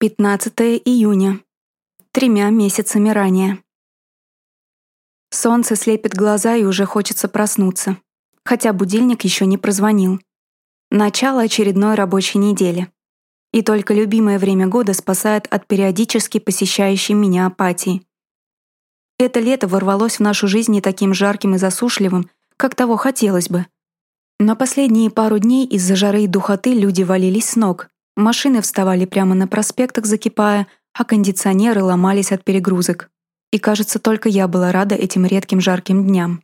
15 июня. Тремя месяцами ранее. Солнце слепит глаза и уже хочется проснуться, хотя будильник еще не прозвонил. Начало очередной рабочей недели. И только любимое время года спасает от периодически посещающей меня апатии. Это лето ворвалось в нашу жизнь не таким жарким и засушливым, как того хотелось бы. На последние пару дней из-за жары и духоты люди валились с ног, Машины вставали прямо на проспектах, закипая, а кондиционеры ломались от перегрузок. И, кажется, только я была рада этим редким жарким дням.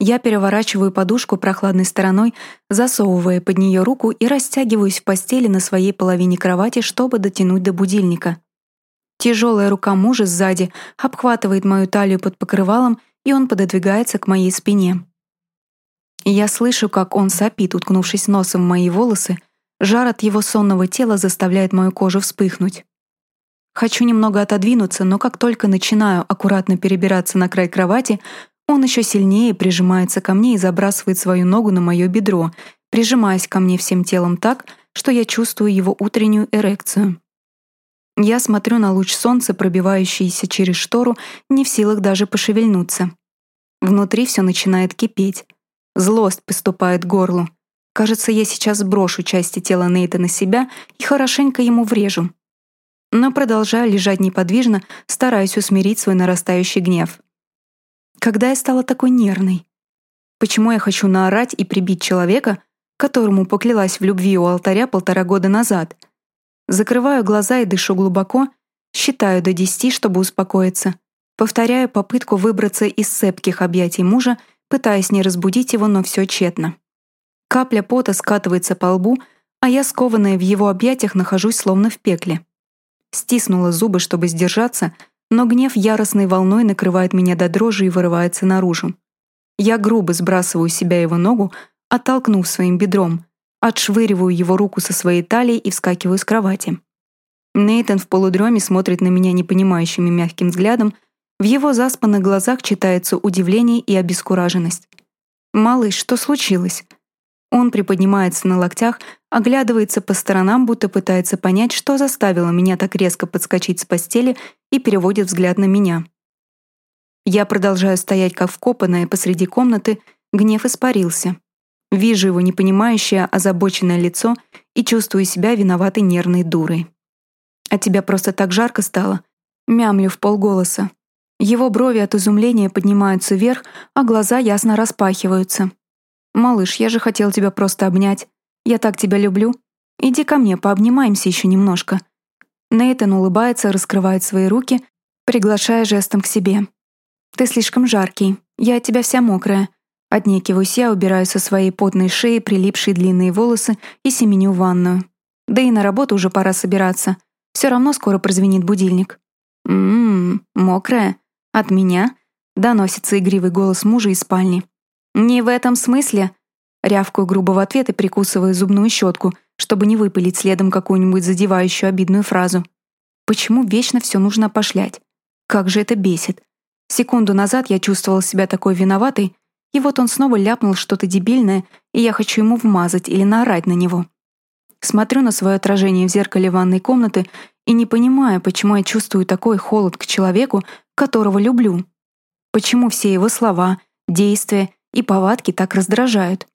Я переворачиваю подушку прохладной стороной, засовывая под нее руку и растягиваюсь в постели на своей половине кровати, чтобы дотянуть до будильника. Тяжелая рука мужа сзади обхватывает мою талию под покрывалом, и он пододвигается к моей спине. Я слышу, как он сопит, уткнувшись носом в мои волосы, Жар от его сонного тела заставляет мою кожу вспыхнуть. Хочу немного отодвинуться, но как только начинаю аккуратно перебираться на край кровати, он еще сильнее прижимается ко мне и забрасывает свою ногу на мое бедро, прижимаясь ко мне всем телом так, что я чувствую его утреннюю эрекцию. Я смотрю на луч солнца, пробивающийся через штору, не в силах даже пошевельнуться. Внутри все начинает кипеть. Злость поступает к горлу. Кажется, я сейчас сброшу части тела Нейта на себя и хорошенько ему врежу. Но продолжаю лежать неподвижно, стараясь усмирить свой нарастающий гнев. Когда я стала такой нервной? Почему я хочу наорать и прибить человека, которому поклялась в любви у алтаря полтора года назад? Закрываю глаза и дышу глубоко, считаю до десяти, чтобы успокоиться. Повторяю попытку выбраться из цепких объятий мужа, пытаясь не разбудить его, но все тщетно. Капля пота скатывается по лбу, а я, скованная в его объятиях, нахожусь словно в пекле. Стиснула зубы, чтобы сдержаться, но гнев яростной волной накрывает меня до дрожи и вырывается наружу. Я грубо сбрасываю с себя его ногу, оттолкнув своим бедром, отшвыриваю его руку со своей талии и вскакиваю с кровати. Нейтан в полудреме смотрит на меня непонимающим и мягким взглядом, в его заспанных глазах читается удивление и обескураженность. «Малыш, что случилось?» Он приподнимается на локтях, оглядывается по сторонам, будто пытается понять, что заставило меня так резко подскочить с постели и переводит взгляд на меня. Я продолжаю стоять как вкопанная посреди комнаты, гнев испарился. Вижу его непонимающее, озабоченное лицо и чувствую себя виноватой нервной дурой. «А тебя просто так жарко стало?» Мямлю в полголоса. Его брови от изумления поднимаются вверх, а глаза ясно распахиваются. «Малыш, я же хотел тебя просто обнять. Я так тебя люблю. Иди ко мне, пообнимаемся еще немножко». Нейтан улыбается, раскрывает свои руки, приглашая жестом к себе. «Ты слишком жаркий. Я от тебя вся мокрая». Отнекиваюсь я, убираю со своей потной шеи прилипшие длинные волосы и семеню в ванную. Да и на работу уже пора собираться. Все равно скоро прозвенит будильник. «Ммм, мокрая? От меня?» — доносится игривый голос мужа из спальни. «Не в этом смысле», — рявкаю грубо в ответ и прикусываю зубную щетку, чтобы не выпалить следом какую-нибудь задевающую обидную фразу. Почему вечно все нужно пошлять? Как же это бесит. Секунду назад я чувствовала себя такой виноватой, и вот он снова ляпнул что-то дебильное, и я хочу ему вмазать или наорать на него. Смотрю на свое отражение в зеркале ванной комнаты и не понимаю, почему я чувствую такой холод к человеку, которого люблю. Почему все его слова, действия и повадки так раздражают.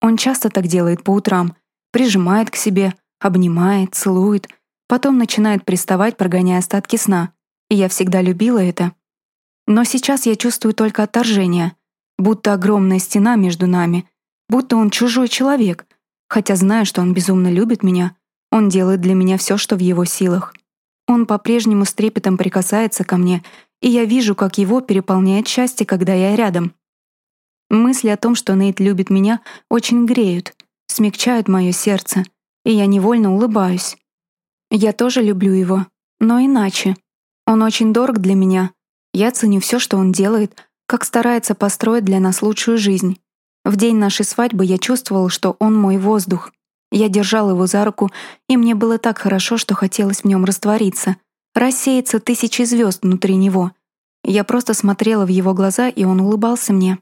Он часто так делает по утрам, прижимает к себе, обнимает, целует, потом начинает приставать, прогоняя остатки сна. И я всегда любила это. Но сейчас я чувствую только отторжение, будто огромная стена между нами, будто он чужой человек, хотя знаю, что он безумно любит меня, он делает для меня все, что в его силах. Он по-прежнему с трепетом прикасается ко мне, и я вижу, как его переполняет счастье, когда я рядом. Мысли о том, что Нейт любит меня, очень греют, смягчают мое сердце, и я невольно улыбаюсь. Я тоже люблю его, но иначе. Он очень дорог для меня. Я ценю все, что он делает, как старается построить для нас лучшую жизнь. В день нашей свадьбы я чувствовал, что он мой воздух. Я держал его за руку, и мне было так хорошо, что хотелось в нем раствориться, рассеяться тысячи звезд внутри него. Я просто смотрела в его глаза, и он улыбался мне.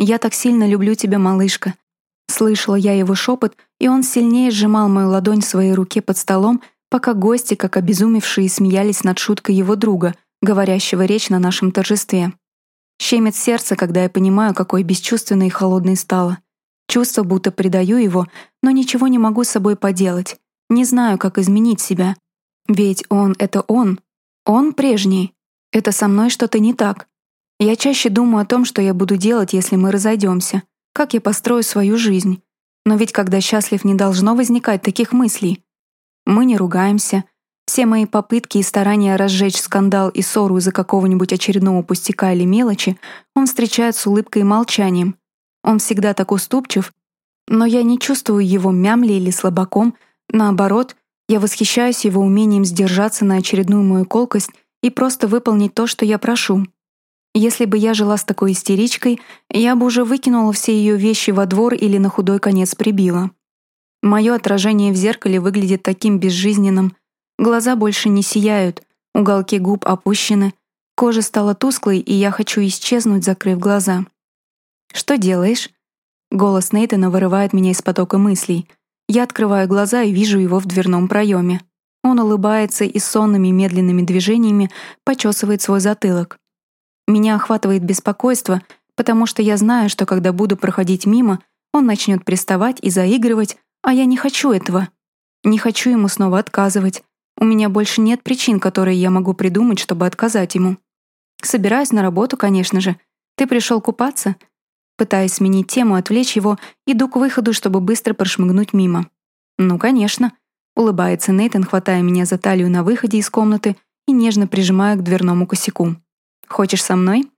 «Я так сильно люблю тебя, малышка». Слышала я его шепот, и он сильнее сжимал мою ладонь в своей руке под столом, пока гости, как обезумевшие, смеялись над шуткой его друга, говорящего речь на нашем торжестве. Щемит сердце, когда я понимаю, какой бесчувственной и холодной стала. Чувство, будто предаю его, но ничего не могу с собой поделать. Не знаю, как изменить себя. Ведь он — это он. Он прежний. Это со мной что-то не так. Я чаще думаю о том, что я буду делать, если мы разойдемся. Как я построю свою жизнь. Но ведь когда счастлив, не должно возникать таких мыслей. Мы не ругаемся. Все мои попытки и старания разжечь скандал и ссору из-за какого-нибудь очередного пустяка или мелочи он встречает с улыбкой и молчанием. Он всегда так уступчив, но я не чувствую его мямли или слабаком, наоборот, я восхищаюсь его умением сдержаться на очередную мою колкость и просто выполнить то, что я прошу. Если бы я жила с такой истеричкой, я бы уже выкинула все ее вещи во двор или на худой конец прибила. Мое отражение в зеркале выглядит таким безжизненным. Глаза больше не сияют, уголки губ опущены, кожа стала тусклой, и я хочу исчезнуть, закрыв глаза. «Что делаешь?» Голос Нейтана вырывает меня из потока мыслей. Я открываю глаза и вижу его в дверном проеме. Он улыбается и сонными медленными движениями почесывает свой затылок. Меня охватывает беспокойство, потому что я знаю, что когда буду проходить мимо, он начнет приставать и заигрывать, а я не хочу этого. Не хочу ему снова отказывать. У меня больше нет причин, которые я могу придумать, чтобы отказать ему. Собираюсь на работу, конечно же. Ты пришел купаться? Пытаясь сменить тему, отвлечь его, иду к выходу, чтобы быстро прошмыгнуть мимо. «Ну, конечно», — улыбается Нейтан, хватая меня за талию на выходе из комнаты и нежно прижимая к дверному косяку. «Хочешь со мной?»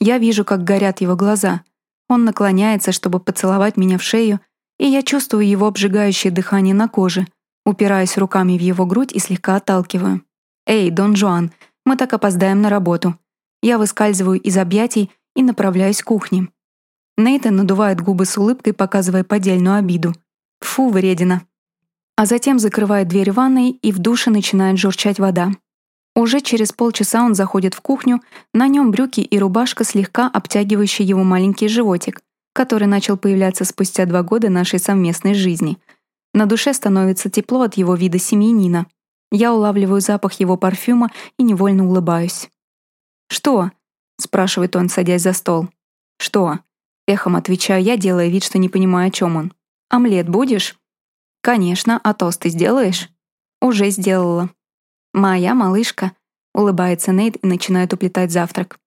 Я вижу, как горят его глаза. Он наклоняется, чтобы поцеловать меня в шею, и я чувствую его обжигающее дыхание на коже, упираясь руками в его грудь и слегка отталкиваю. «Эй, Дон Жуан, мы так опоздаем на работу». Я выскальзываю из объятий и направляюсь к кухне. Нейтан надувает губы с улыбкой, показывая поддельную обиду. «Фу, вредина». А затем закрывает дверь ванной, и в душе начинает журчать вода. Уже через полчаса он заходит в кухню, на нем брюки и рубашка, слегка обтягивающие его маленький животик, который начал появляться спустя два года нашей совместной жизни. На душе становится тепло от его вида семьянина. Я улавливаю запах его парфюма и невольно улыбаюсь. «Что?» — спрашивает он, садясь за стол. «Что?» — эхом отвечаю я, делая вид, что не понимаю, о чем он. «Омлет будешь?» «Конечно, а тост ты сделаешь?» «Уже сделала». «Моя малышка», — улыбается Нейт и начинает уплетать завтрак.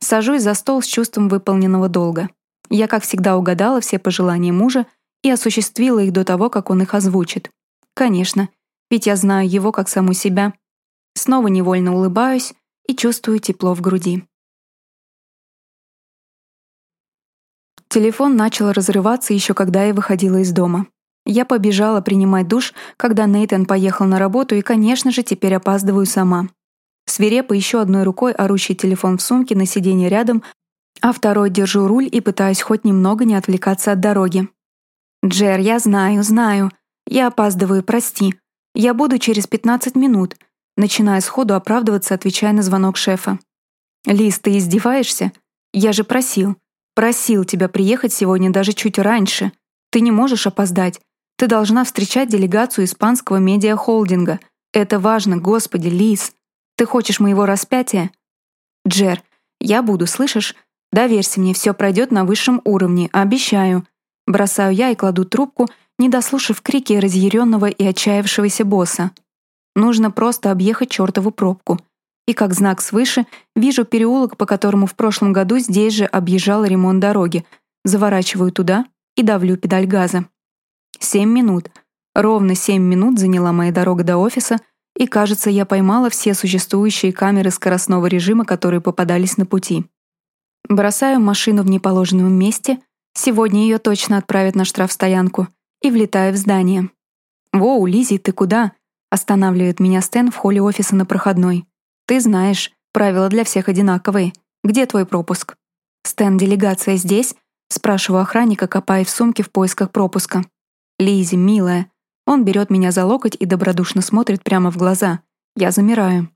Сажусь за стол с чувством выполненного долга. Я, как всегда, угадала все пожелания мужа и осуществила их до того, как он их озвучит. Конечно, ведь я знаю его как саму себя. Снова невольно улыбаюсь и чувствую тепло в груди. Телефон начал разрываться еще когда я выходила из дома. Я побежала принимать душ, когда Нейтан поехал на работу и, конечно же, теперь опаздываю сама. Свирепо еще одной рукой орущий телефон в сумке на сиденье рядом а второй держу руль и пытаюсь хоть немного не отвлекаться от дороги. «Джер, я знаю, знаю. Я опаздываю, прости. Я буду через 15 минут», начиная сходу оправдываться, отвечая на звонок шефа. «Лиз, ты издеваешься? Я же просил. Просил тебя приехать сегодня даже чуть раньше. Ты не можешь опоздать. Ты должна встречать делегацию испанского медиахолдинга. Это важно, господи, Лиз. Ты хочешь моего распятия?» «Джер, я буду, слышишь? Доверься мне, все пройдет на высшем уровне, обещаю. Бросаю я и кладу трубку, не дослушав крики разъяренного и отчаявшегося босса. Нужно просто объехать чертову пробку. И как знак свыше вижу переулок, по которому в прошлом году здесь же объезжал ремонт дороги. Заворачиваю туда и давлю педаль газа. Семь минут. Ровно семь минут заняла моя дорога до офиса, и, кажется, я поймала все существующие камеры скоростного режима, которые попадались на пути. Бросаю машину в неположенном месте, сегодня ее точно отправят на штрафстоянку, и влетаю в здание. «Воу, Лизи, ты куда?» Останавливает меня Стэн в холле офиса на проходной. «Ты знаешь, правила для всех одинаковые. Где твой пропуск?» «Стэн, делегация здесь?» Спрашиваю охранника, копая в сумке в поисках пропуска. «Лизи, милая». Он берет меня за локоть и добродушно смотрит прямо в глаза. Я замираю.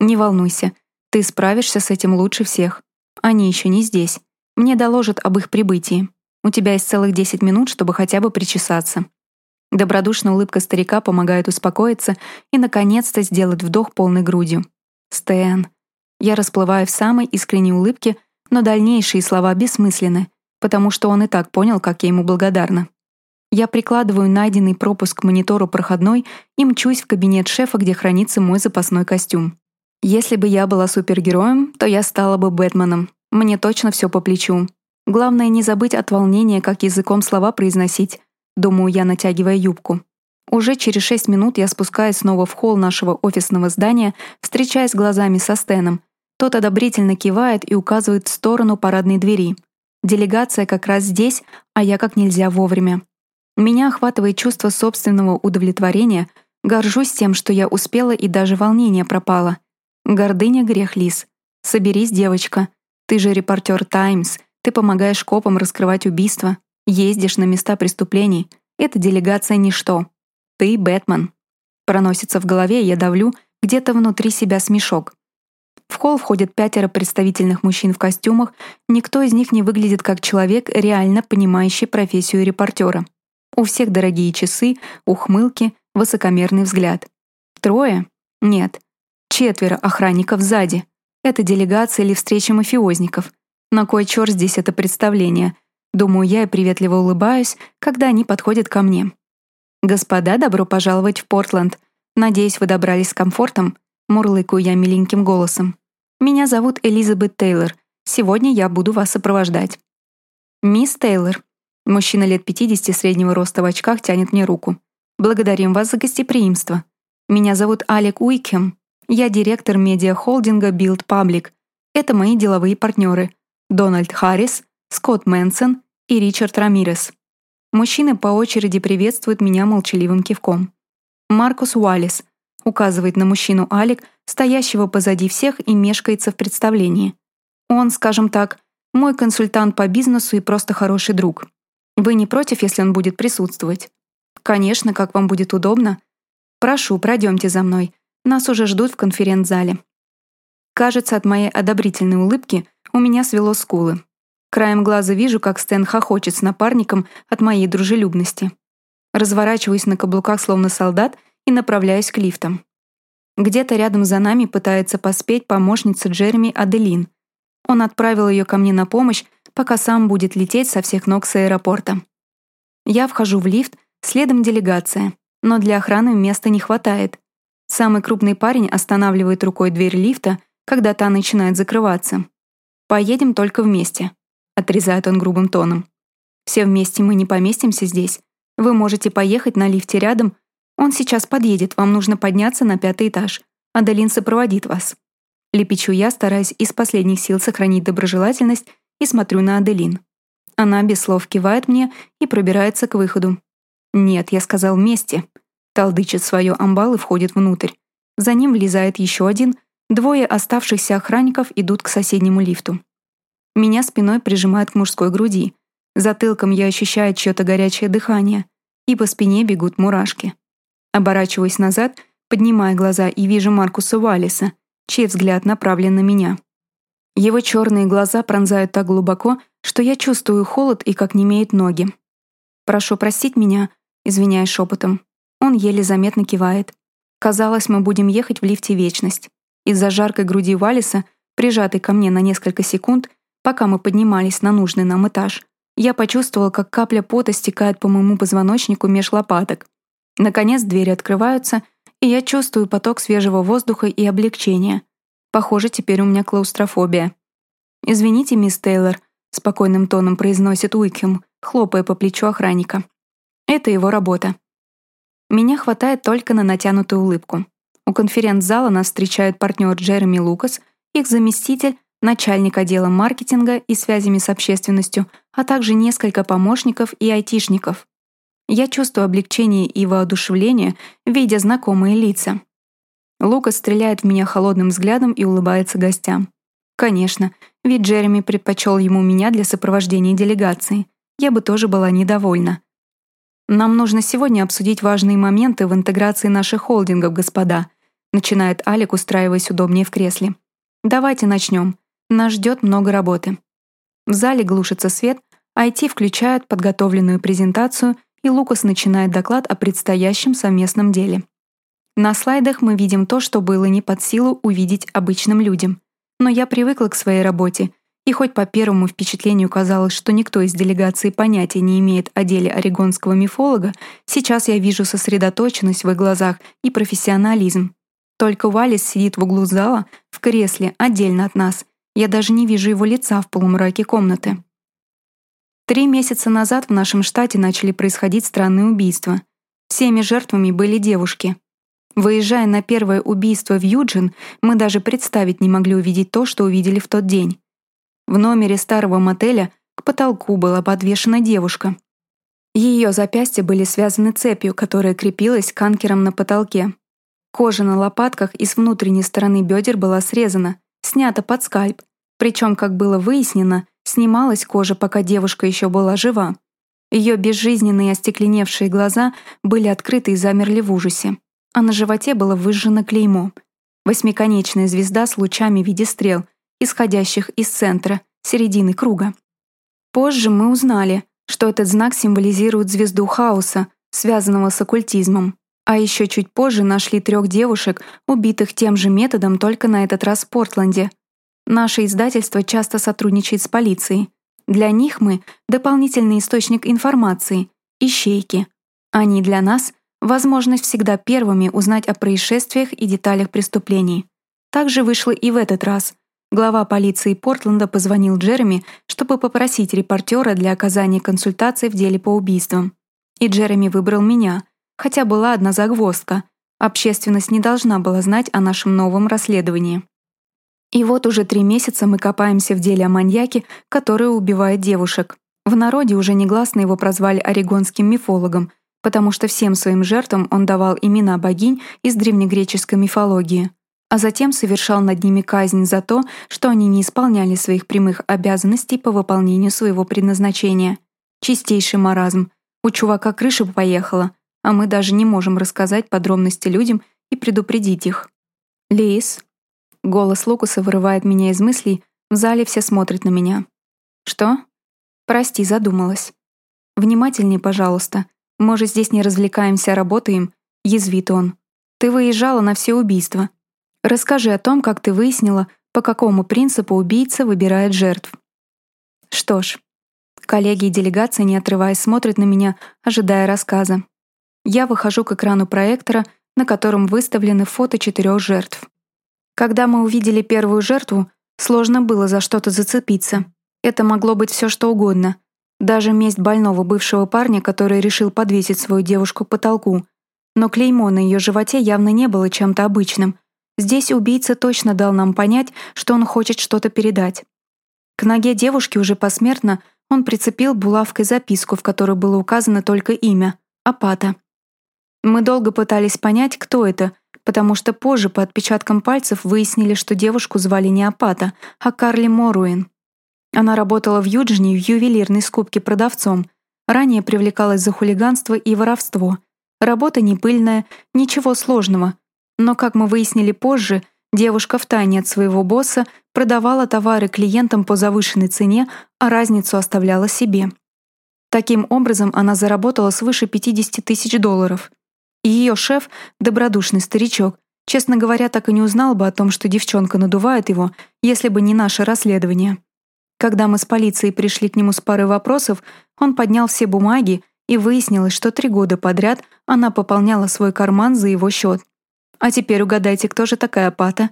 «Не волнуйся, ты справишься с этим лучше всех. Они еще не здесь. Мне доложат об их прибытии. У тебя есть целых 10 минут, чтобы хотя бы причесаться. Добродушная улыбка старика помогает успокоиться и, наконец-то, сделать вдох полной грудью. «Стэн». Я расплываю в самой искренней улыбке, но дальнейшие слова бессмысленны, потому что он и так понял, как я ему благодарна. Я прикладываю найденный пропуск к монитору проходной и мчусь в кабинет шефа, где хранится мой запасной костюм. Если бы я была супергероем, то я стала бы Бэтменом. Мне точно все по плечу. Главное не забыть от волнения, как языком слова произносить, думаю я, натягивая юбку. Уже через шесть минут я спускаюсь снова в холл нашего офисного здания, встречаясь глазами со Стеном. Тот одобрительно кивает и указывает в сторону парадной двери. Делегация как раз здесь, а я как нельзя вовремя. Меня охватывает чувство собственного удовлетворения, горжусь тем, что я успела и даже волнение пропало. Гордыня — грех лис. Соберись, девочка. Ты же репортер «Таймс», ты помогаешь копам раскрывать убийства, ездишь на места преступлений. Эта делегация — ничто. Ты — Бэтмен. Проносится в голове, я давлю где-то внутри себя смешок. В холл входят пятеро представительных мужчин в костюмах, никто из них не выглядит как человек, реально понимающий профессию репортера. У всех дорогие часы, ухмылки, высокомерный взгляд. Трое? Нет. Четверо охранников сзади. Это делегация или встреча мафиозников. На кой черт здесь это представление? Думаю я и приветливо улыбаюсь, когда они подходят ко мне. «Господа, добро пожаловать в Портленд. Надеюсь, вы добрались с комфортом?» Мурлыкаю я миленьким голосом. «Меня зовут Элизабет Тейлор. Сегодня я буду вас сопровождать». «Мисс Тейлор». Мужчина лет 50 среднего роста в очках тянет мне руку. «Благодарим вас за гостеприимство. Меня зовут Алек Уикхем. Я директор медиа-холдинга Build Public. Это мои деловые партнеры. Дональд Харрис, Скотт Мэнсон и Ричард Рамирес. Мужчины по очереди приветствуют меня молчаливым кивком. Маркус Уаллис — указывает на мужчину Алик, стоящего позади всех и мешкается в представлении. Он, скажем так, мой консультант по бизнесу и просто хороший друг. Вы не против, если он будет присутствовать? Конечно, как вам будет удобно. Прошу, пройдемте за мной. Нас уже ждут в конференц-зале. Кажется, от моей одобрительной улыбки у меня свело скулы. Краем глаза вижу, как Стэн хохочет с напарником от моей дружелюбности. Разворачиваюсь на каблуках, словно солдат, и направляюсь к лифтам. Где-то рядом за нами пытается поспеть помощница Джереми Аделин. Он отправил ее ко мне на помощь, пока сам будет лететь со всех ног с аэропорта. Я вхожу в лифт, следом делегация, но для охраны места не хватает. Самый крупный парень останавливает рукой дверь лифта, когда та начинает закрываться. «Поедем только вместе», — отрезает он грубым тоном. «Все вместе мы не поместимся здесь. Вы можете поехать на лифте рядом он сейчас подъедет, вам нужно подняться на пятый этаж. Адалин сопроводит вас». Лепечу я, стараясь из последних сил сохранить доброжелательность, и смотрю на Аделин. Она без слов кивает мне и пробирается к выходу. «Нет, я сказал вместе». Талдычит свое амбал и входит внутрь. За ним влезает еще один, двое оставшихся охранников идут к соседнему лифту. Меня спиной прижимает к мужской груди. Затылком я ощущаю чье-то горячее дыхание, и по спине бегут мурашки. Оборачиваюсь назад, поднимая глаза и вижу Маркуса Валиса, чей взгляд направлен на меня. Его черные глаза пронзают так глубоко, что я чувствую холод и как немеют ноги. «Прошу простить меня», извиняясь шепотом. Он еле заметно кивает. Казалось, мы будем ехать в лифте вечность. Из-за жаркой груди Валиса, прижатой ко мне на несколько секунд, пока мы поднимались на нужный нам этаж, я почувствовал, как капля пота стекает по моему позвоночнику меж лопаток. Наконец двери открываются, и я чувствую поток свежего воздуха и облегчения. Похоже, теперь у меня клаустрофобия. «Извините, мисс Тейлор», — спокойным тоном произносит Уикхем, хлопая по плечу охранника. «Это его работа». Меня хватает только на натянутую улыбку. У конференц-зала нас встречают партнер Джереми Лукас, их заместитель, начальник отдела маркетинга и связями с общественностью, а также несколько помощников и айтишников. Я чувствую облегчение и воодушевление, видя знакомые лица. Лукас стреляет в меня холодным взглядом и улыбается гостям. Конечно, ведь Джереми предпочел ему меня для сопровождения делегации. Я бы тоже была недовольна. «Нам нужно сегодня обсудить важные моменты в интеграции наших холдингов, господа», начинает Алик, устраиваясь удобнее в кресле. «Давайте начнем. Нас ждет много работы». В зале глушится свет, IT включают подготовленную презентацию и Лукас начинает доклад о предстоящем совместном деле. На слайдах мы видим то, что было не под силу увидеть обычным людям. Но я привыкла к своей работе, и хоть по первому впечатлению казалось, что никто из делегации понятия не имеет о деле орегонского мифолога, сейчас я вижу сосредоточенность в их глазах и профессионализм. Только Валис сидит в углу зала, в кресле, отдельно от нас. Я даже не вижу его лица в полумраке комнаты. Три месяца назад в нашем штате начали происходить странные убийства. Всеми жертвами были девушки. Выезжая на первое убийство в Юджин, мы даже представить не могли увидеть то, что увидели в тот день. В номере старого мотеля к потолку была подвешена девушка. Ее запястья были связаны цепью, которая крепилась к анкерам на потолке. Кожа на лопатках и с внутренней стороны бедер была срезана, снята под скальп. Причем, как было выяснено, снималась кожа, пока девушка еще была жива. Ее безжизненные остекленевшие глаза были открыты и замерли в ужасе а на животе было выжжено клеймо. Восьмиконечная звезда с лучами в виде стрел, исходящих из центра, середины круга. Позже мы узнали, что этот знак символизирует звезду хаоса, связанного с оккультизмом. А еще чуть позже нашли трех девушек, убитых тем же методом, только на этот раз в Портленде. Наше издательство часто сотрудничает с полицией. Для них мы — дополнительный источник информации, ищейки. Они для нас возможность всегда первыми узнать о происшествиях и деталях преступлений. Так же вышло и в этот раз. Глава полиции Портленда позвонил Джереми, чтобы попросить репортера для оказания консультаций в деле по убийствам. И Джереми выбрал меня, хотя была одна загвоздка. Общественность не должна была знать о нашем новом расследовании. И вот уже три месяца мы копаемся в деле о маньяке, который убивает девушек. В народе уже негласно его прозвали орегонским мифологом, потому что всем своим жертвам он давал имена богинь из древнегреческой мифологии, а затем совершал над ними казнь за то, что они не исполняли своих прямых обязанностей по выполнению своего предназначения. Чистейший маразм. У чувака крыша поехала, а мы даже не можем рассказать подробности людям и предупредить их. «Лис?» Голос Лукаса вырывает меня из мыслей, в зале все смотрят на меня. «Что?» «Прости, задумалась». «Внимательнее, пожалуйста. Мы же здесь не развлекаемся, а работаем», — язвит он. «Ты выезжала на все убийства. Расскажи о том, как ты выяснила, по какому принципу убийца выбирает жертв». Что ж, коллеги и делегация, не отрываясь, смотрят на меня, ожидая рассказа. Я выхожу к экрану проектора, на котором выставлены фото четырех жертв. Когда мы увидели первую жертву, сложно было за что-то зацепиться. Это могло быть все что угодно — даже месть больного бывшего парня, который решил подвесить свою девушку к потолку. Но клеймо на ее животе явно не было чем-то обычным. Здесь убийца точно дал нам понять, что он хочет что-то передать. К ноге девушки уже посмертно он прицепил булавкой записку, в которой было указано только имя — Апата. Мы долго пытались понять, кто это, потому что позже по отпечаткам пальцев выяснили, что девушку звали не Апата, а Карли Моруин. Она работала в Юджине в ювелирной скупке продавцом. Ранее привлекалась за хулиганство и воровство. Работа не пыльная, ничего сложного. Но, как мы выяснили позже, девушка втайне от своего босса продавала товары клиентам по завышенной цене, а разницу оставляла себе. Таким образом, она заработала свыше 50 тысяч долларов. И ее шеф, добродушный старичок, честно говоря, так и не узнал бы о том, что девчонка надувает его, если бы не наше расследование. Когда мы с полицией пришли к нему с парой вопросов, он поднял все бумаги, и выяснилось, что три года подряд она пополняла свой карман за его счет. А теперь угадайте, кто же такая Пата?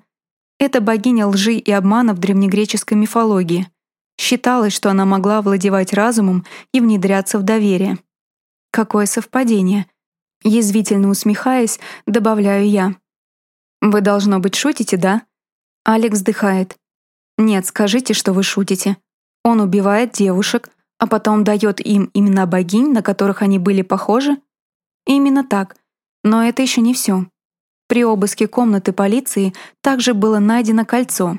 Это богиня лжи и обмана в древнегреческой мифологии. Считалось, что она могла овладевать разумом и внедряться в доверие. Какое совпадение. Язвительно усмехаясь, добавляю я. «Вы, должно быть, шутите, да?» Алекс вздыхает. Нет, скажите, что вы шутите. Он убивает девушек, а потом дает им имена богинь, на которых они были похожи? Именно так. Но это еще не все. При обыске комнаты полиции также было найдено кольцо.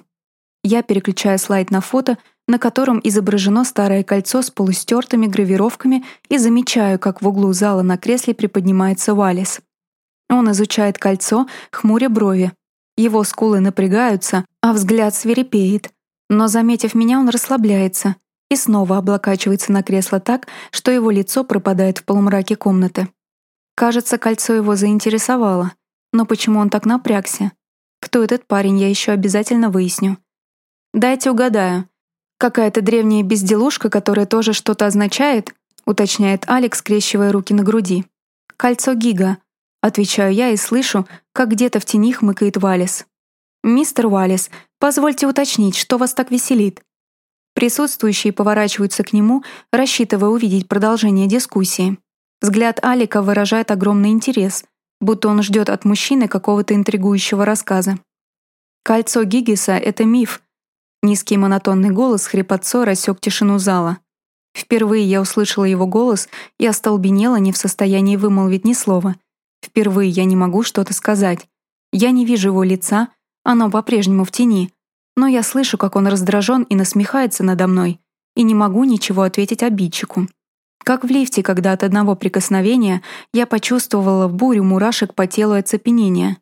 Я переключаю слайд на фото, на котором изображено старое кольцо с полустертыми гравировками и замечаю, как в углу зала на кресле приподнимается Валис. Он изучает кольцо, хмуря брови. Его скулы напрягаются, а взгляд свирепеет. Но, заметив меня, он расслабляется и снова облокачивается на кресло так, что его лицо пропадает в полумраке комнаты. Кажется, кольцо его заинтересовало. Но почему он так напрягся? Кто этот парень, я еще обязательно выясню. Дайте угадаю. Какая-то древняя безделушка, которая тоже что-то означает, уточняет Алекс, скрещивая руки на груди. Кольцо Гига. Отвечаю я и слышу, как где-то в тени хмыкает Валис. «Мистер Валис, позвольте уточнить, что вас так веселит?» Присутствующие поворачиваются к нему, рассчитывая увидеть продолжение дискуссии. Взгляд Алика выражает огромный интерес, будто он ждет от мужчины какого-то интригующего рассказа. «Кольцо Гигиса — это миф». Низкий монотонный голос хрипотцой рассек тишину зала. Впервые я услышала его голос и остолбенела не в состоянии вымолвить ни слова. Впервые я не могу что-то сказать. Я не вижу его лица, оно по-прежнему в тени, но я слышу, как он раздражен и насмехается надо мной, и не могу ничего ответить обидчику. Как в лифте, когда от одного прикосновения я почувствовала бурю мурашек по телу оцепенения.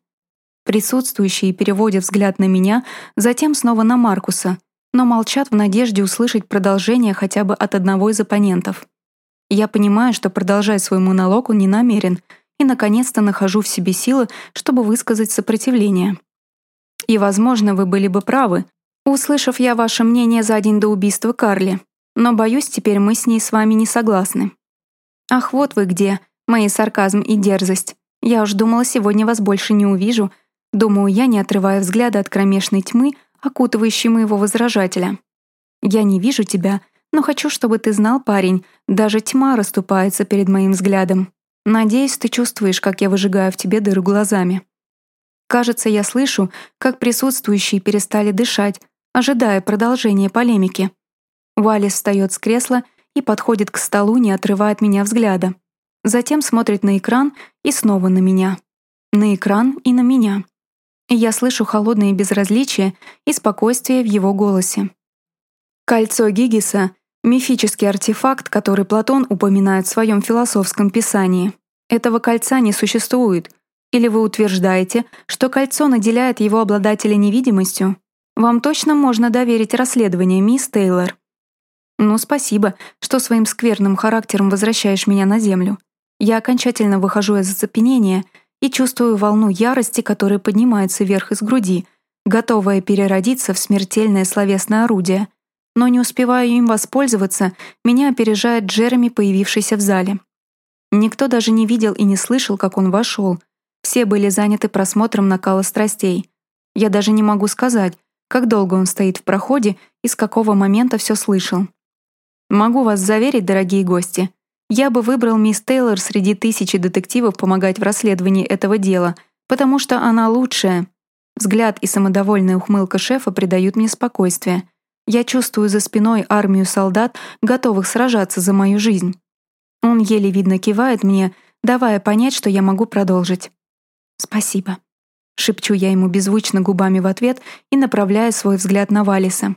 Присутствующие переводят взгляд на меня, затем снова на Маркуса, но молчат в надежде услышать продолжение хотя бы от одного из оппонентов. Я понимаю, что продолжать свой монолог он не намерен, и наконец-то нахожу в себе силы, чтобы высказать сопротивление. И, возможно, вы были бы правы, услышав я ваше мнение за день до убийства Карли. Но, боюсь, теперь мы с ней с вами не согласны. Ах, вот вы где, мои сарказм и дерзость. Я уж думала, сегодня вас больше не увижу. Думаю я, не отрывая взгляда от кромешной тьмы, окутывающей моего возражателя. Я не вижу тебя, но хочу, чтобы ты знал, парень, даже тьма расступается перед моим взглядом. Надеюсь, ты чувствуешь, как я выжигаю в тебе дыру глазами. Кажется, я слышу, как присутствующие перестали дышать, ожидая продолжения полемики. Уаллес встает с кресла и подходит к столу, не отрывая от меня взгляда. Затем смотрит на экран и снова на меня. На экран и на меня. И я слышу холодное безразличие и спокойствие в его голосе. Кольцо Гигиса — мифический артефакт, который Платон упоминает в своем философском писании. Этого кольца не существует — или вы утверждаете, что кольцо наделяет его обладателя невидимостью? Вам точно можно доверить расследование, мисс Тейлор. Ну, спасибо, что своим скверным характером возвращаешь меня на землю. Я окончательно выхожу из оцепенения и чувствую волну ярости, которая поднимается вверх из груди, готовая переродиться в смертельное словесное орудие. Но не успеваю им воспользоваться, меня опережает Джереми, появившийся в зале. Никто даже не видел и не слышал, как он вошел — все были заняты просмотром накала страстей. Я даже не могу сказать, как долго он стоит в проходе и с какого момента все слышал. Могу вас заверить, дорогие гости, я бы выбрал мисс Тейлор среди тысячи детективов помогать в расследовании этого дела, потому что она лучшая. Взгляд и самодовольная ухмылка шефа придают мне спокойствие. Я чувствую за спиной армию солдат, готовых сражаться за мою жизнь. Он еле видно кивает мне, давая понять, что я могу продолжить. «Спасибо», — шепчу я ему беззвучно губами в ответ и направляя свой взгляд на Валиса.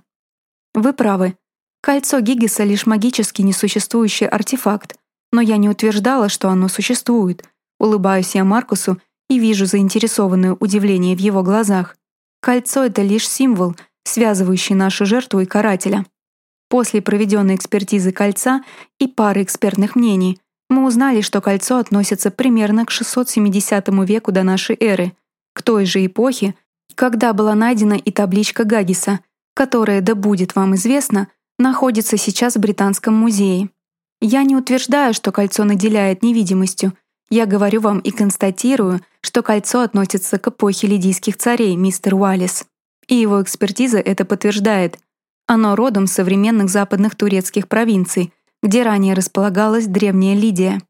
«Вы правы. Кольцо Гиггиса — лишь магически несуществующий артефакт, но я не утверждала, что оно существует. Улыбаюсь я Маркусу и вижу заинтересованное удивление в его глазах. Кольцо — это лишь символ, связывающий нашу жертву и карателя. После проведенной экспертизы кольца и пары экспертных мнений мы узнали, что кольцо относится примерно к 670 веку до нашей эры, к той же эпохе, когда была найдена и табличка Гагиса, которая, да будет вам известно, находится сейчас в Британском музее. Я не утверждаю, что кольцо наделяет невидимостью. Я говорю вам и констатирую, что кольцо относится к эпохе лидийских царей, мистер Уаллес. И его экспертиза это подтверждает. Оно родом с современных западных турецких провинций, где ранее располагалась древняя Лидия.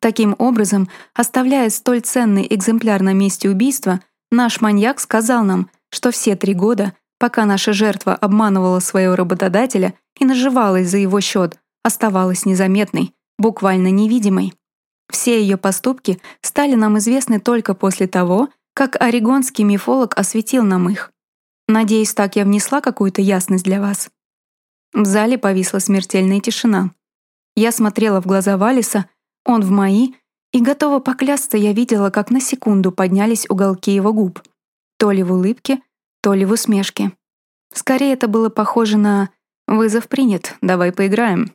Таким образом, оставляя столь ценный экземпляр на месте убийства, наш маньяк сказал нам, что все три года, пока наша жертва обманывала своего работодателя и наживалась за его счет, оставалась незаметной, буквально невидимой. Все ее поступки стали нам известны только после того, как орегонский мифолог осветил нам их. Надеюсь, так я внесла какую-то ясность для вас. В зале повисла смертельная тишина. Я смотрела в глаза Валиса, он в мои, и готова поклясться, я видела, как на секунду поднялись уголки его губ. То ли в улыбке, то ли в усмешке. Скорее это было похоже на «Вызов принят. Давай поиграем».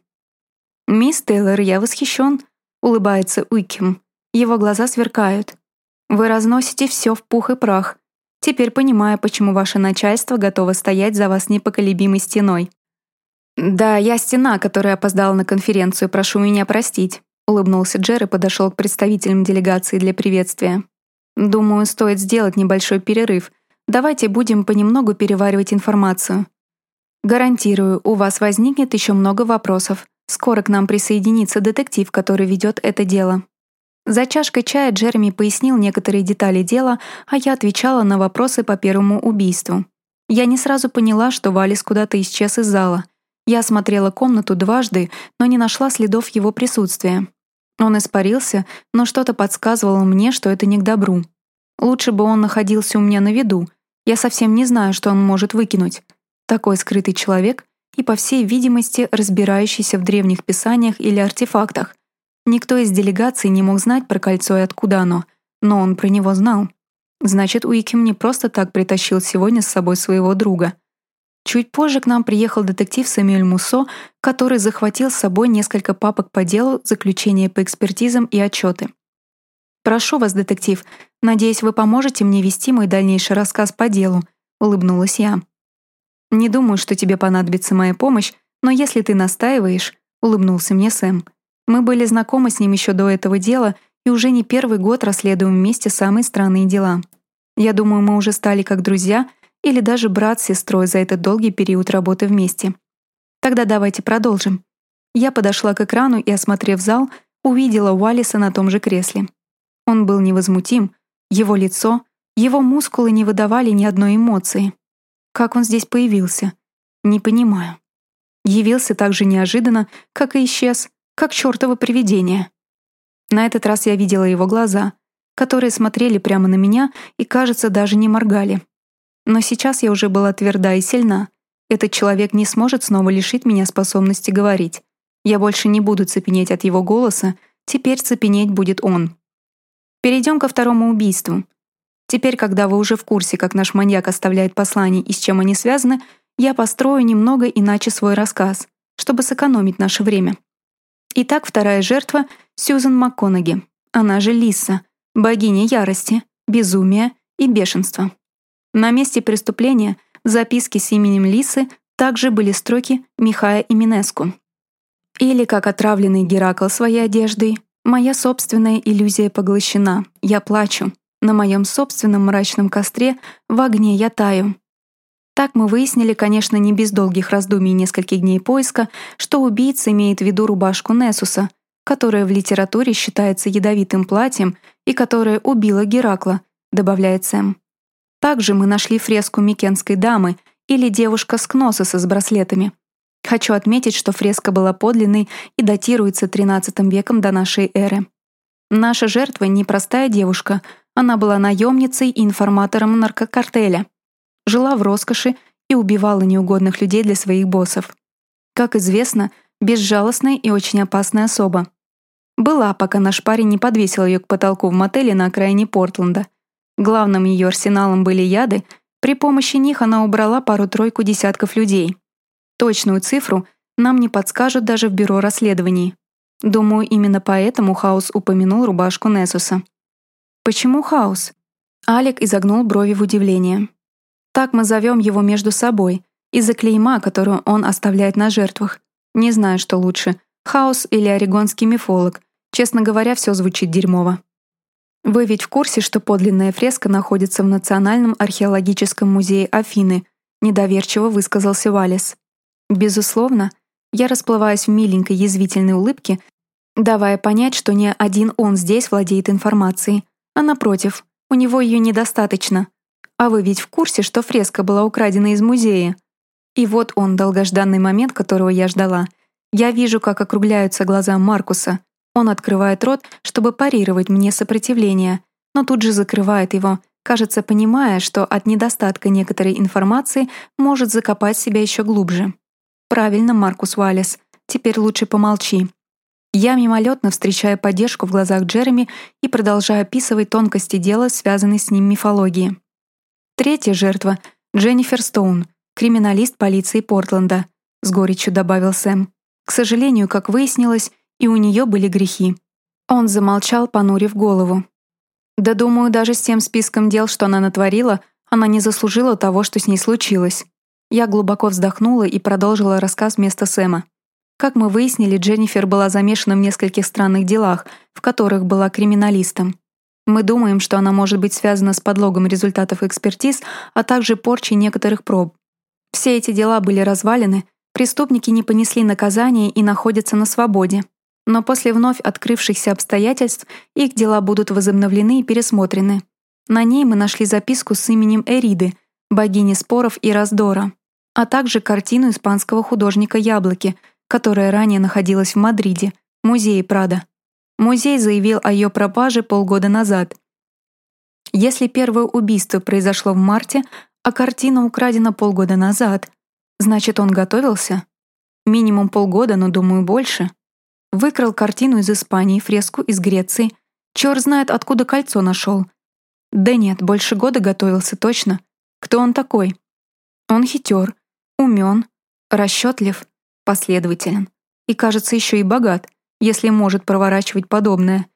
«Мисс Тейлор, я восхищен», — улыбается Уикем. Его глаза сверкают. «Вы разносите все в пух и прах. Теперь понимаю, почему ваше начальство готово стоять за вас непоколебимой стеной». «Да, я стена, которая опоздала на конференцию, прошу меня простить», — улыбнулся Джер и подошел к представителям делегации для приветствия. «Думаю, стоит сделать небольшой перерыв. Давайте будем понемногу переваривать информацию. Гарантирую, у вас возникнет еще много вопросов. Скоро к нам присоединится детектив, который ведет это дело. За чашкой чая Джереми пояснил некоторые детали дела, а я отвечала на вопросы по первому убийству. Я не сразу поняла, что Валис куда-то исчез из зала. Я осмотрела комнату дважды, но не нашла следов его присутствия. Он испарился, но что-то подсказывало мне, что это не к добру. Лучше бы он находился у меня на виду. Я совсем не знаю, что он может выкинуть. Такой скрытый человек и, по всей видимости, разбирающийся в древних писаниях или артефактах. Никто из делегации не мог знать про кольцо и откуда оно, но он про него знал. Значит, Уиким не просто так притащил сегодня с собой своего друга. Чуть позже к нам приехал детектив Самюэль Муссо, который захватил с собой несколько папок по делу, заключения по экспертизам и отчеты. «Прошу вас, детектив, надеюсь, вы поможете мне вести мой дальнейший рассказ по делу», — улыбнулась я. «Не думаю, что тебе понадобится моя помощь, но если ты настаиваешь», — улыбнулся мне Сэм. «Мы были знакомы с ним еще до этого дела и уже не первый год расследуем вместе самые странные дела. Я думаю, мы уже стали как друзья или даже брат с сестрой за этот долгий период работы вместе. Тогда давайте продолжим». Я подошла к экрану и, осмотрев зал, увидела Уаллиса на том же кресле. Он был невозмутим, его лицо, его мускулы не выдавали ни одной эмоции. Как он здесь появился? Не понимаю. Явился так же неожиданно, как и исчез, как чертово привидение. На этот раз я видела его глаза, которые смотрели прямо на меня и, кажется, даже не моргали. Но сейчас я уже была тверда и сильна. Этот человек не сможет снова лишить меня способности говорить. Я больше не буду цепенеть от его голоса, теперь цепенеть будет он. Перейдем ко второму убийству. Теперь, когда вы уже в курсе, как наш маньяк оставляет послания и с чем они связаны, я построю немного иначе свой рассказ, чтобы сэкономить наше время. Итак, вторая жертва — Сьюзан МакКонахи, она же Лиса, богиня ярости, безумия и бешенства. На месте преступления в записке с именем Лисы также были строки Михая и Минеску. Или как отравленный Геракл своей одеждой, «Моя собственная иллюзия поглощена, я плачу, на моем собственном мрачном костре в огне я таю. Так мы выяснили, конечно, не без долгих раздумий и нескольких дней поиска, что убийца имеет в виду рубашку Несуса, которая в литературе считается ядовитым платьем и которая убила Геракла, добавляет Сэм. Также мы нашли фреску Микенской дамы или девушка с Кнососа с браслетами. Хочу отметить, что фреска была подлинной и датируется XIII веком до нашей эры. Наша жертва — непростая девушка, она была наемницей и информатором наркокартеля. Жила в роскоши и убивала неугодных людей для своих боссов. Как известно, безжалостная и очень опасная особа. Была, пока наш парень не подвесил ее к потолку в мотеле на окраине Портленда. Главным ее арсеналом были яды, при помощи них она убрала пару-тройку десятков людей. Точную цифру нам не подскажут даже в бюро расследований. Думаю, именно поэтому Хаус упомянул рубашку Несуса. «Почему хаос?» Алик изогнул брови в удивлении. «Так мы зовем его между собой, из-за клейма, которую он оставляет на жертвах. Не знаю, что лучше, хаос или орегонский мифолог. Честно говоря, все звучит дерьмово». «Вы ведь в курсе, что подлинная фреска находится в Национальном археологическом музее Афины?» недоверчиво высказался Валес. «Безусловно, я расплываюсь в миленькой язвительной улыбке, давая понять, что не один он здесь владеет информацией, а напротив, у него ее недостаточно. А вы ведь в курсе, что фреска была украдена из музея? И вот он, долгожданный момент, которого я ждала. Я вижу, как округляются глаза Маркуса. Он открывает рот, чтобы парировать мне сопротивление, но тут же закрывает его, кажется, понимая, что от недостатка некоторой информации может закопать себя еще глубже. Правильно, Маркус Уаллес. Теперь лучше помолчи. Я мимолетно встречаю поддержку в глазах Джереми и продолжаю описывать тонкости дела, связанной с ним мифологии. Третья жертва — Дженнифер Стоун, криминалист полиции Портленда. с горечью добавил Сэм. К сожалению, как выяснилось, и у нее были грехи. Он замолчал, понурив голову. Да думаю, даже с тем списком дел, что она натворила, она не заслужила того, что с ней случилось. Я глубоко вздохнула и продолжила рассказ вместо Сэма. Как мы выяснили, Дженнифер была замешана в нескольких странных делах, в которых была криминалистом. Мы думаем, что она может быть связана с подлогом результатов экспертиз, а также порчей некоторых проб. Все эти дела были развалены, преступники не понесли наказания и находятся на свободе. Но после вновь открывшихся обстоятельств их дела будут возобновлены и пересмотрены. На ней мы нашли записку с именем Эриды, богини споров и раздора, а также картину испанского художника «Яблоки», которая ранее находилась в Мадриде, музее Прада. Музей заявил о ее пропаже полгода назад. Если первое убийство произошло в марте, а картина украдена полгода назад, значит, он готовился? Минимум полгода, но, думаю, больше. Выкрал картину из Испании, фреску из Греции. Чёрт знает, откуда кольцо нашел. Да нет, больше года готовился точно. Кто он такой? Он хитер, умен, расчетлив, последователен. И, кажется, еще и богат если может проворачивать подобное.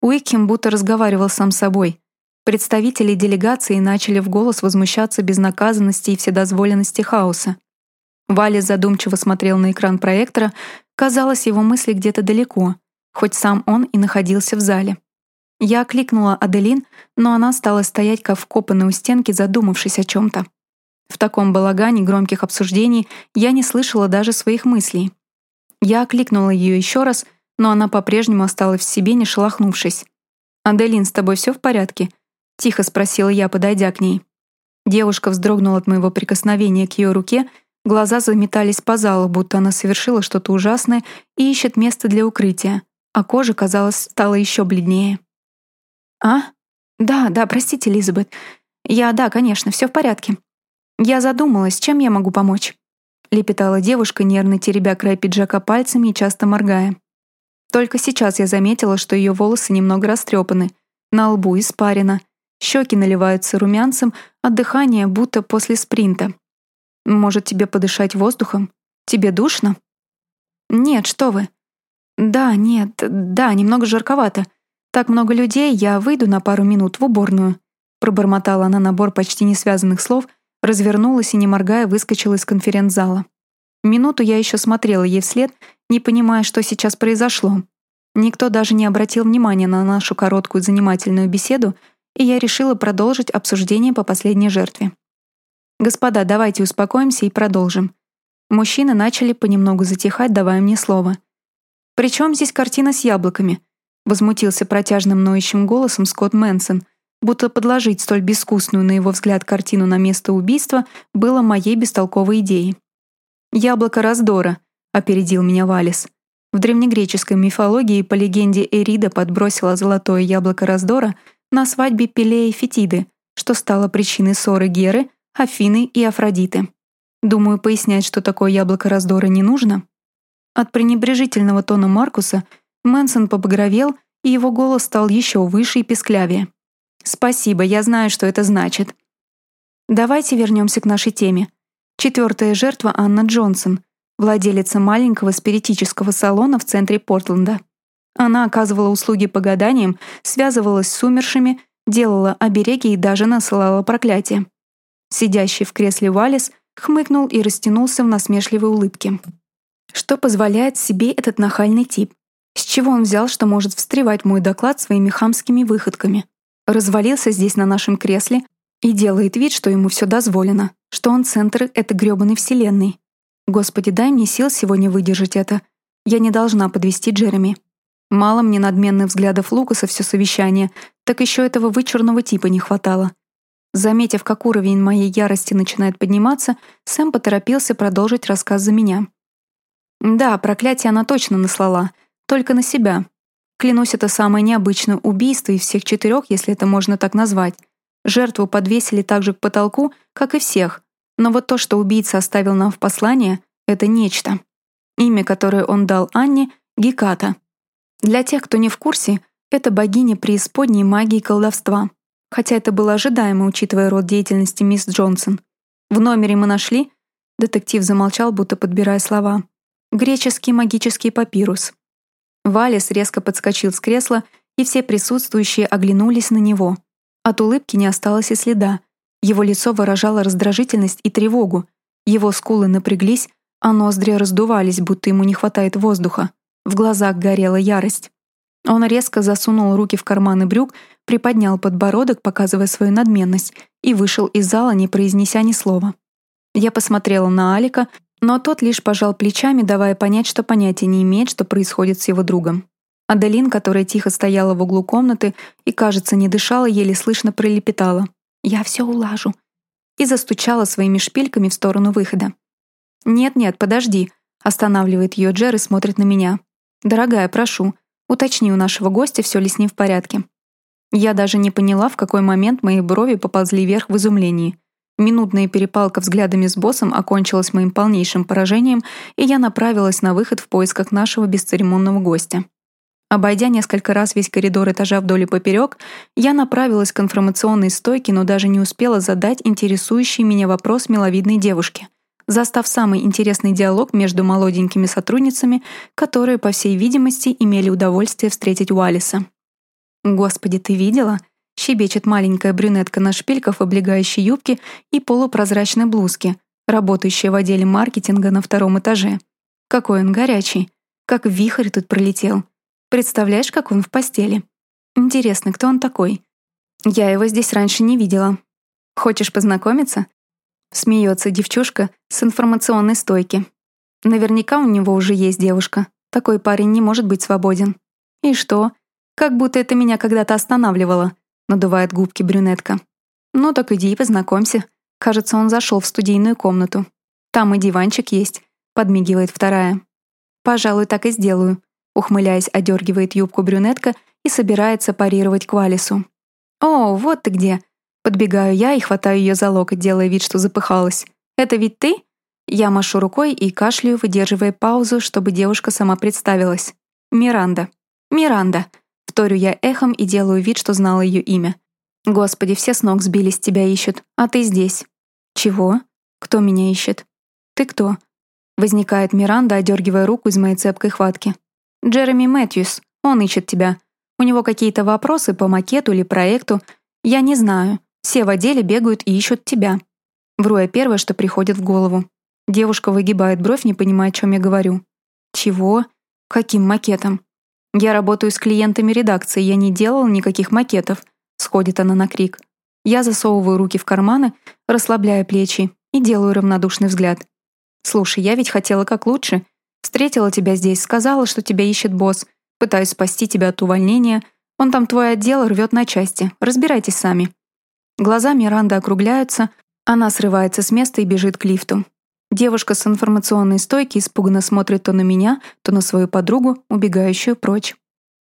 Уикхем будто разговаривал сам с собой. Представители делегации начали в голос возмущаться безнаказанности и вседозволенности хаоса. Валя задумчиво смотрел на экран проектора, казалось, его мысли где-то далеко, хоть сам он и находился в зале. Я окликнула Аделин, но она стала стоять как вкопанная у стенки, задумавшись о чем-то. В таком балагане громких обсуждений я не слышала даже своих мыслей. Я окликнула ее еще раз — но она по-прежнему осталась в себе, не шелохнувшись. «Аделин, с тобой все в порядке?» — тихо спросила я, подойдя к ней. Девушка вздрогнула от моего прикосновения к ее руке, глаза заметались по залу, будто она совершила что-то ужасное и ищет место для укрытия, а кожа, казалось, стала еще бледнее. «А? Да, да, простите, Элизабет. Я, да, конечно, все в порядке. Я задумалась, чем я могу помочь?» — лепетала девушка, нервно теребя край пиджака пальцами и часто моргая. Только сейчас я заметила, что ее волосы немного растрепаны, на лбу испарено, щеки наливаются румянцем, а дыхание будто после спринта. Может, тебе подышать воздухом? Тебе душно? Нет, что вы. Да, нет, да, немного жарковато. Так много людей, я выйду на пару минут в уборную. Пробормотала она набор почти не связанных слов, развернулась и, не моргая, выскочила из конференц-зала. Минуту я еще смотрела ей вслед, не понимая, что сейчас произошло. Никто даже не обратил внимания на нашу короткую занимательную беседу, и я решила продолжить обсуждение по последней жертве. «Господа, давайте успокоимся и продолжим». Мужчины начали понемногу затихать, давая мне слово. «При чем здесь картина с яблоками?» Возмутился протяжным ноющим голосом Скотт Мэнсон, будто подложить столь безвкусную, на его взгляд, картину на место убийства было моей бестолковой идеей. «Яблоко раздора», — опередил меня Валис. В древнегреческой мифологии по легенде Эрида подбросила золотое яблоко раздора на свадьбе Пелея и Фетиды, что стало причиной ссоры Геры, Афины и Афродиты. Думаю, пояснять, что такое яблоко раздора, не нужно. От пренебрежительного тона Маркуса Мэнсон побагровел, и его голос стал еще выше и песклявее. «Спасибо, я знаю, что это значит. Давайте вернемся к нашей теме. Четвертая жертва Анна Джонсон, владелица маленького спиритического салона в центре Портленда. Она оказывала услуги по гаданиям, связывалась с умершими, делала обереги и даже насылала проклятия. Сидящий в кресле Валис хмыкнул и растянулся в насмешливой улыбке. Что позволяет себе этот нахальный тип? С чего он взял, что может встревать мой доклад своими хамскими выходками? Развалился здесь на нашем кресле и делает вид, что ему все дозволено что он центр этой грёбаной вселенной. Господи, дай мне сил сегодня выдержать это. Я не должна подвести Джереми. Мало мне надменных взглядов Лукаса все совещание, так еще этого вычурного типа не хватало. Заметив, как уровень моей ярости начинает подниматься, Сэм поторопился продолжить рассказ за меня. Да, проклятие она точно наслала, только на себя. Клянусь, это самое необычное убийство из всех четырех, если это можно так назвать. Жертву подвесили так же к потолку, как и всех. Но вот то, что убийца оставил нам в послание, это нечто. Имя, которое он дал Анне — Геката. Для тех, кто не в курсе, это богиня преисподней магии колдовства. Хотя это было ожидаемо, учитывая род деятельности мисс Джонсон. В номере мы нашли Детектив замолчал, будто подбирая слова. «Греческий магический папирус». Валис резко подскочил с кресла, и все присутствующие оглянулись на него. От улыбки не осталось и следа. Его лицо выражало раздражительность и тревогу. Его скулы напряглись, а ноздри раздувались, будто ему не хватает воздуха. В глазах горела ярость. Он резко засунул руки в карманы брюк, приподнял подбородок, показывая свою надменность, и вышел из зала, не произнеся ни слова. Я посмотрела на Алика, но тот лишь пожал плечами, давая понять, что понятия не имеет, что происходит с его другом. Аделин, которая тихо стояла в углу комнаты и, кажется, не дышала, еле слышно пролепетала. «Я все улажу». И застучала своими шпильками в сторону выхода. «Нет-нет, подожди», — останавливает ее Джер и смотрит на меня. «Дорогая, прошу, уточни у нашего гостя, все ли с ним в порядке». Я даже не поняла, в какой момент мои брови поползли вверх в изумлении. Минутная перепалка взглядами с боссом окончилась моим полнейшим поражением, и я направилась на выход в поисках нашего бесцеремонного гостя. Обойдя несколько раз весь коридор этажа вдоль и поперек, я направилась к информационной стойке, но даже не успела задать интересующий меня вопрос миловидной девушке, застав самый интересный диалог между молоденькими сотрудницами, которые, по всей видимости, имели удовольствие встретить Уалиса. «Господи, ты видела?» — щебечет маленькая брюнетка на шпильках облегающей юбке и полупрозрачной блузке, работающая в отделе маркетинга на втором этаже. Какой он горячий. Как вихрь тут пролетел. Представляешь, как он в постели? Интересно, кто он такой? Я его здесь раньше не видела. Хочешь познакомиться? Смеется девчушка с информационной стойки. Наверняка у него уже есть девушка. Такой парень не может быть свободен. И что? Как будто это меня когда-то останавливало, надувает губки брюнетка. Ну так иди и познакомься. Кажется, он зашел в студийную комнату. Там и диванчик есть, подмигивает вторая. Пожалуй, так и сделаю. Ухмыляясь, одергивает юбку брюнетка и собирается парировать к Валису. «О, вот ты где!» Подбегаю я и хватаю ее за локоть, делая вид, что запыхалась. «Это ведь ты?» Я машу рукой и кашляю, выдерживая паузу, чтобы девушка сама представилась. «Миранда». «Миранда», Вторю я эхом и делаю вид, что знала ее имя. «Господи, все с ног сбились, тебя ищут, а ты здесь». «Чего? Кто меня ищет?» «Ты кто?» Возникает Миранда, одергивая руку из моей цепкой хватки. «Джереми Мэтьюс. Он ищет тебя. У него какие-то вопросы по макету или проекту. Я не знаю. Все в отделе бегают и ищут тебя». Вру я первое, что приходит в голову. Девушка выгибает бровь, не понимая, о чем я говорю. «Чего? Каким макетом?» «Я работаю с клиентами редакции, я не делал никаких макетов», — сходит она на крик. Я засовываю руки в карманы, расслабляя плечи и делаю равнодушный взгляд. «Слушай, я ведь хотела как лучше. Встретила тебя здесь, сказала, что тебя ищет босс. Пытаюсь спасти тебя от увольнения. Он там твой отдел рвет на части. Разбирайтесь сами». Глаза Миранды округляются, она срывается с места и бежит к лифту. Девушка с информационной стойки испуганно смотрит то на меня, то на свою подругу, убегающую прочь.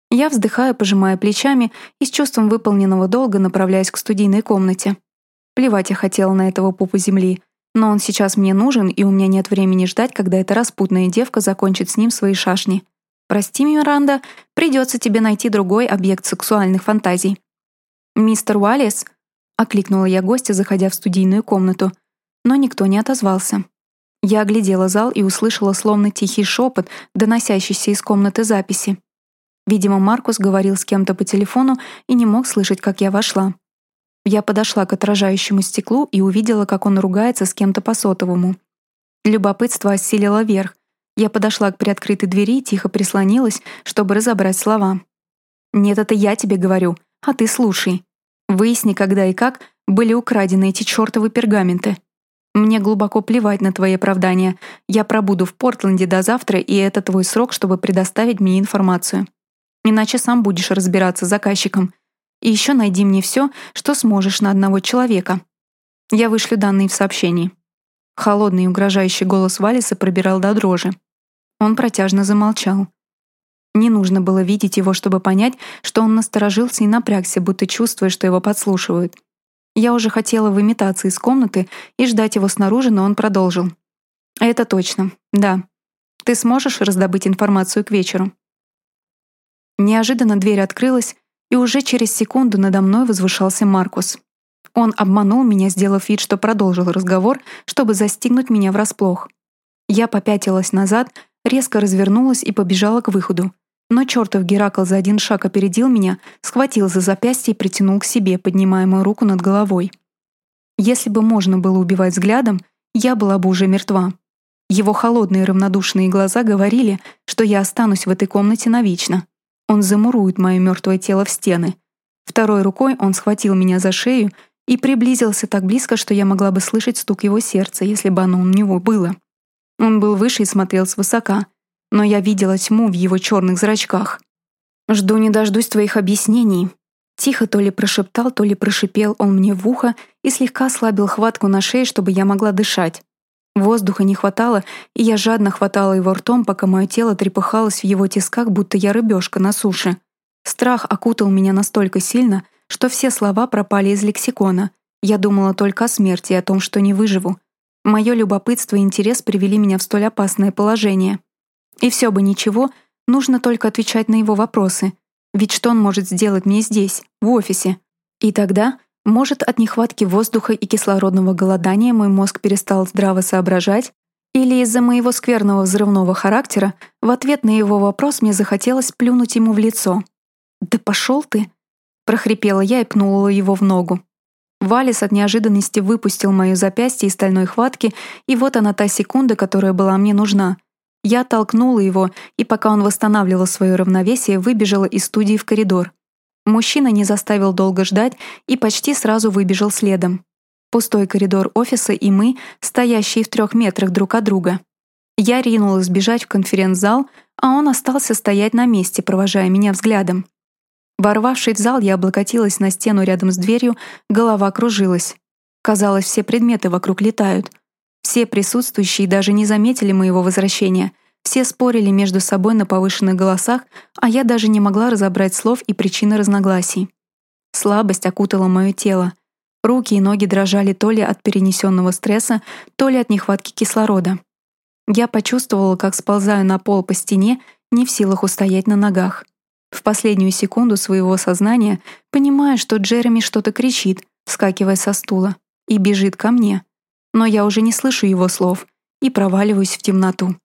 Я вздыхаю, пожимая плечами и с чувством выполненного долга направляюсь к студийной комнате. Плевать я хотела на этого пупа земли, но он сейчас мне нужен, и у меня нет времени ждать, когда эта распутная девка закончит с ним свои шашни. Прости, Миранда, придется тебе найти другой объект сексуальных фантазий. «Мистер Уаллес?» — окликнула я гостя, заходя в студийную комнату, но никто не отозвался. Я оглядела зал и услышала словно тихий шепот, доносящийся из комнаты записи. Видимо, Маркус говорил с кем-то по телефону и не мог слышать, как я вошла. Я подошла к отражающему стеклу и увидела, как он ругается с кем-то по сотовому. Любопытство осилило верх. Я подошла к приоткрытой двери и тихо прислонилась, чтобы разобрать слова. «Нет, это я тебе говорю, а ты слушай. Выясни, когда и как были украдены эти чёртовы пергаменты. Мне глубоко плевать на твои оправдания. Я пробуду в Портленде до завтра, и это твой срок, чтобы предоставить мне информацию. Иначе сам будешь разбираться с заказчиком. И еще найди мне все, что сможешь на одного человека. Я вышлю данные в сообщении». Холодный и угрожающий голос Валиса пробирал до дрожи. Он протяжно замолчал. Не нужно было видеть его, чтобы понять, что он насторожился и напрягся, будто чувствуя, что его подслушивают. Я уже хотела выметаться из комнаты и ждать его снаружи, но он продолжил. «Это точно. Да. Ты сможешь раздобыть информацию к вечеру?» Неожиданно дверь открылась, и уже через секунду надо мной возвышался Маркус. Он обманул меня, сделав вид, что продолжил разговор, чтобы застигнуть меня врасплох. Я попятилась назад, резко развернулась и побежала к выходу. Но чертов Геракл за один шаг опередил меня, схватил за запястье и притянул к себе, поднимая мою руку над головой. Если бы можно было убивать взглядом, я была бы уже мертва. Его холодные равнодушные глаза говорили, что я останусь в этой комнате навечно. Он замурует мое мертвое тело в стены. Второй рукой он схватил меня за шею и приблизился так близко, что я могла бы слышать стук его сердца, если бы оно у него было. Он был выше и смотрел свысока, но я видела тьму в его черных зрачках. «Жду не дождусь твоих объяснений». Тихо то ли прошептал, то ли прошипел он мне в ухо и слегка ослабил хватку на шее, чтобы я могла дышать. Воздуха не хватало, и я жадно хватала его ртом, пока мое тело трепыхалось в его тисках, будто я рыбешка на суше. Страх окутал меня настолько сильно, что все слова пропали из лексикона. Я думала только о смерти и о том, что не выживу. Мое любопытство и интерес привели меня в столь опасное положение. И все бы ничего, нужно только отвечать на его вопросы. Ведь что он может сделать мне здесь, в офисе? И тогда, может, от нехватки воздуха и кислородного голодания мой мозг перестал здраво соображать, или из-за моего скверного взрывного характера в ответ на его вопрос мне захотелось плюнуть ему в лицо. «Да пошел ты!» прохрипела я и пнула его в ногу. Валис от неожиданности выпустил моё запястье из стальной хватки, и вот она та секунда, которая была мне нужна. Я толкнула его, и пока он восстанавливал свое равновесие, выбежала из студии в коридор. Мужчина не заставил долго ждать и почти сразу выбежал следом. Пустой коридор офиса и мы, стоящие в трех метрах друг от друга. Я ринулась бежать в конференц-зал, а он остался стоять на месте, провожая меня взглядом. Ворвавшись в зал, я облокотилась на стену рядом с дверью, голова кружилась. Казалось, все предметы вокруг летают. Все присутствующие даже не заметили моего возвращения. Все спорили между собой на повышенных голосах, а я даже не могла разобрать слов и причины разногласий. Слабость окутала мое тело. Руки и ноги дрожали то ли от перенесенного стресса, то ли от нехватки кислорода. Я почувствовала, как сползаю на пол по стене, не в силах устоять на ногах. В последнюю секунду своего сознания понимаю, что Джереми что-то кричит, вскакивая со стула, и бежит ко мне. Но я уже не слышу его слов и проваливаюсь в темноту.